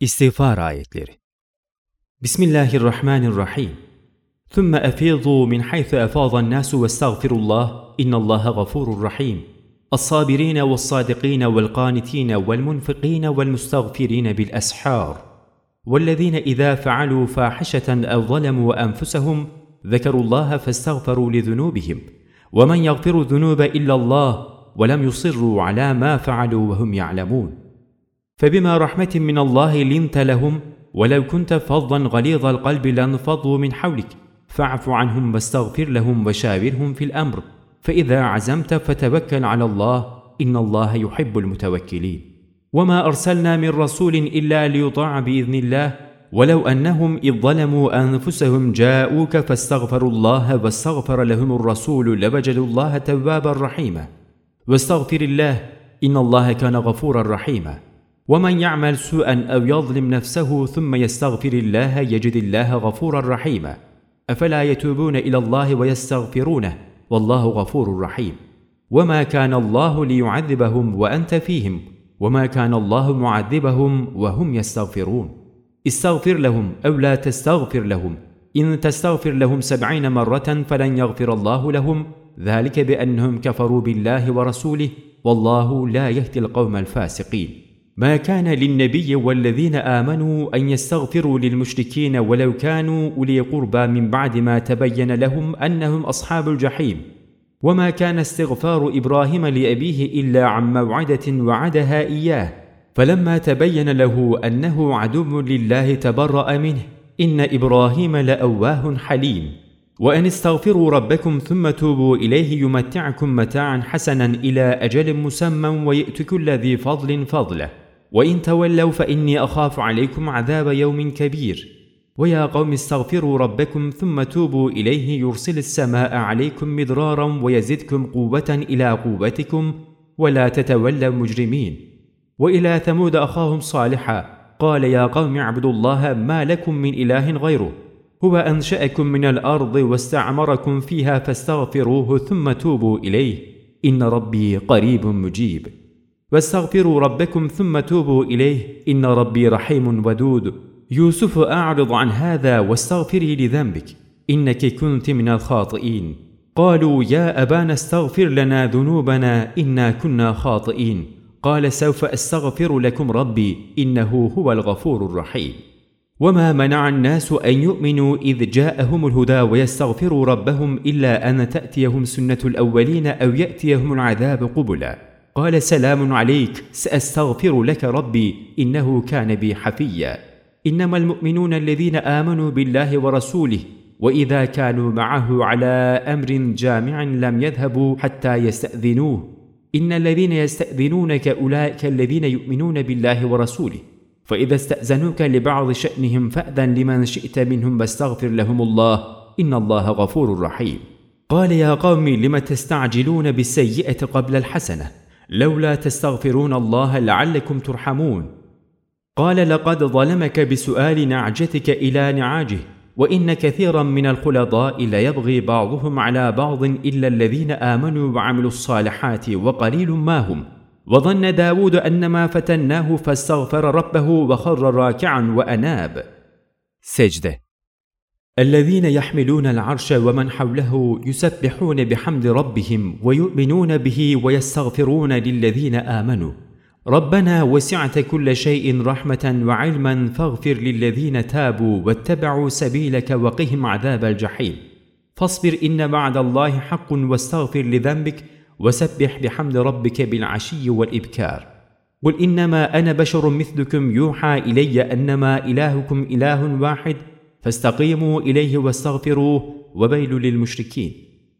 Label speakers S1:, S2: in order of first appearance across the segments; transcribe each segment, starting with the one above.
S1: İstiğfar ayetleri. Bismillahirrahmanirrahim. ثُمَّ أَفِيضُوا مِنْ حَيْثُ أَفَاضَ النَّاسُ وَاسْتَغْفِرُوا اللَّهِ إِنَّ اللَّهَ غَفُورٌ رَحِيمٌ الصابرين والصادقين والقانتين والمنفقين والمستغفرين بالأسحار والذين إذا فعلوا فاحشة أو ظلموا أنفسهم ذكروا الله فاستغفروا لذنوبهم ومن يغفر الذنوب إلا الله ولم يصروا على ما فعلوا وهم يعلمون فبما رحمه من الله لنت لهم ولو كنت فظا غليظ القلب لانفضوا من حولك فاعف عنهم واستغفر لهم وشاورهم في الامر فاذا عزمت فتوكل على الله ان الله يحب المتوكلين وما ارسلنا من رسول الا ليطاع باذن الله ولو انهم اذ ظلموا انفسهم جاءوك فاستغفروا الله واستغفر لهم الرسول لوجدوا الله توابا رحيما واستغفر الله ان الله كان غفورا رحيما ومن يعمل سوءا او يظلم نفسه ثم يستغفر الله يجد الله غفورا رحيما افلا يتوبون الى الله ويستغفرونه والله غفور رحيم وما كان الله ليعذبهم وانت فيهم وما كان الله معذبهم وهم يستغفرون استغفر لهم او لا تستغفر لهم ان تستغفر لهم سبعين مره فلن يغفر الله لهم ذلك بانهم كفروا بالله ورسوله والله لا يهدي القوم الفاسقين ما كان للنبي والذين امنوا ان يستغفروا للمشركين ولو كانوا اولي قربى من بعد ما تبين لهم انهم اصحاب الجحيم وما كان استغفار ابراهيم لابيه الا عن موعده وعدها اياه فلما تبين له انه عدو لله تبرا منه ان ابراهيم لاواه حليم وان استغفروا ربكم ثم توبوا اليه يمتعكم متاعا حسنا الى اجل مسمى ويئت كل ذي فضل فضله وان تولوا فاني اخاف عليكم عذاب يوم كبير ويا قوم استغفروا ربكم ثم توبوا اليه يرسل السماء عليكم مدرارا ويزدكم قوه الى قوتكم ولا تتولوا مجرمين والى ثمود اخاهم صالحا قال يا قوم اعبدوا الله ما لكم من اله غيره هو انشاكم من الارض واستعمركم فيها فاستغفروه ثم توبوا اليه ان ربي قريب مجيب واستغفروا ربكم ثم توبوا اليه ان ربي رحيم ودود يوسف اعرض عن هذا واستغفري لذنبك انك كنت من الخاطئين قالوا يا ابانا استغفر لنا ذنوبنا انا كنا خاطئين قال سوف استغفر لكم ربي انه هو الغفور الرحيم وما منع الناس ان يؤمنوا اذ جاءهم الهدى ويستغفروا ربهم الا ان تاتيهم سنه الاولين او ياتيهم العذاب قبلا قال سلام عليك ساستغفر لك ربي انه كان بي حفيا انما المؤمنون الذين امنوا بالله ورسوله واذا كانوا معه على امر جامع لم يذهبوا حتى يستاذنوه ان الذين يستاذنونك اولئك الذين يؤمنون بالله ورسوله فاذا استاذنوك لبعض شانهم فاذن لمن شئت منهم واستغفر لهم الله ان الله غفور رحيم قال يا قوم لم تستعجلون بالسيئه قبل الحسنه لولا تستغفرون الله لعلكم ترحمون قال لقد ظلمك بسؤال نعجتك الى نعاجه وان كثيرا من الخلطاء ليبغي بعضهم على بعض الا الذين امنوا وعملوا الصالحات وقليل ما هم وظن داود انما فتناه فاستغفر ربه وخر راكعا واناب سجده الذين يحملون العرش ومن حوله يسبحون بحمد ربهم ويؤمنون به ويستغفرون للذين امنوا ربنا وسعت كل شيء رحمه وعلما فاغفر للذين تابوا واتبعوا سبيلك وقهم عذاب الجحيم فاصبر ان بعد الله حق واستغفر لذنبك وسبح بحمد ربك بالعشي والابكار قل انما انا بشر مثلكم يوحى الي انما الهكم اله واحد فاستقيموا اليه واستغفروه وبيل للمشركين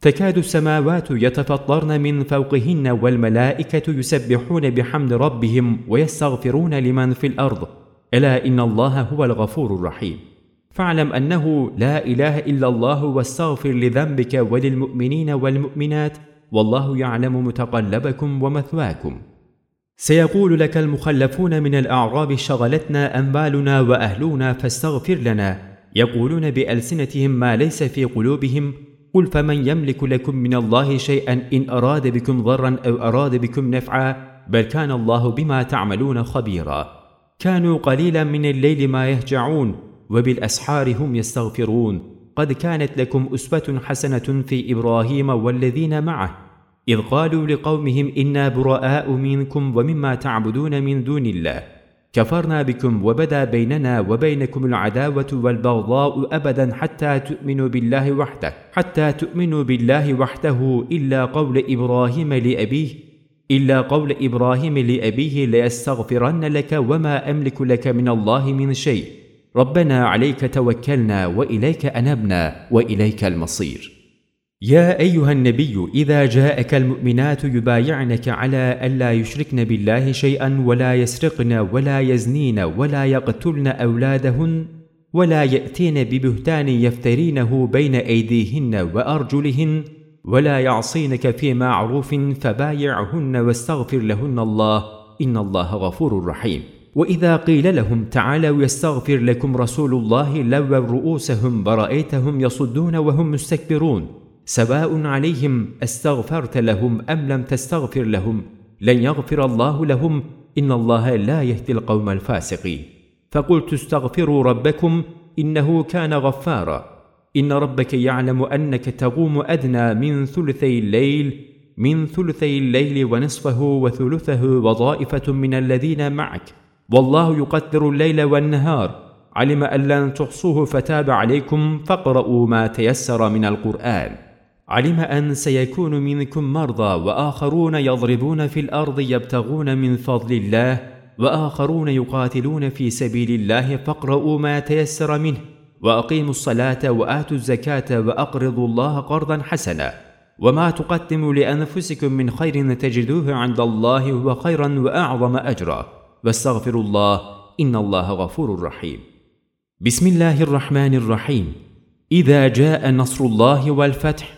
S1: تكاد السماوات يتفطرن من فوقهن والملائكه يسبحون بحمد ربهم ويستغفرون لمن في الارض الا ان الله هو الغفور الرحيم فاعلم انه لا اله الا الله واستغفر لذنبك وللمؤمنين والمؤمنات والله يعلم متقلبكم ومثواكم سيقول لك المخلفون من الاعراب شغلتنا انبالنا واهلنا فاستغفر لنا يقولون بألسنتهم ما ليس في قلوبهم قل فمن يملك لكم من الله شيئا إن أراد بكم ضرا أو أراد بكم نفعا بل كان الله بما تعملون خبيرا كانوا قليلا من الليل ما يهجعون وبالأسحار هم يستغفرون قد كانت لكم أسوة حسنة في إبراهيم والذين معه إذ قالوا لقومهم إنا براء منكم ومما تعبدون من دون الله كفرنا بكم وبدا بيننا وبينكم العداوة والبغضاء أبدا حتى تؤمنوا بالله وحده حتى تؤمنوا بالله وحده إلا قول إبراهيم لأبيه إلا قول إبراهيم لأبيه ليستغفرن لك وما أملك لك من الله من شيء ربنا عليك توكلنا وإليك أنبنا وإليك المصير يا ايها النبي اذا جاءك المؤمنات يبايعنك على الا يشركن بالله شيئا ولا يسرقن ولا يزنين ولا يقتلن اولادهن ولا ياتين ببهتان يفترينه بين ايديهن وارجلهن ولا يعصينك في معروف فبايعهن واستغفر لهن الله ان الله غفور رحيم واذا قيل لهم تعالوا يستغفر لكم رسول الله لووا رؤوسهم برايتهم يصدون وهم مستكبرون سواء عليهم استغفرت لهم ام لم تستغفر لهم لن يغفر الله لهم ان الله لا يهدي القوم الفاسقين فقلت استغفروا ربكم انه كان غفارا ان ربك يعلم انك تقوم ادنى من ثلثي الليل من ثلثي الليل ونصفه وثلثه وظائفه من الذين معك والله يقدر الليل والنهار علم ان لن تحصوه فتاب عليكم فاقرؤوا ما تيسر من القران علم ان سيكون منكم مرضى واخرون يضربون في الارض يبتغون من فضل الله واخرون يقاتلون في سبيل الله فاقرؤوا ما تيسر منه واقيموا الصلاه واتوا الزكاه واقرضوا الله قرضا حسنا وما تقدموا لانفسكم من خير تجدوه عند الله هو خيرا واعظم اجرا واستغفروا الله ان الله غفور رحيم بسم الله الرحمن الرحيم اذا جاء نصر الله والفتح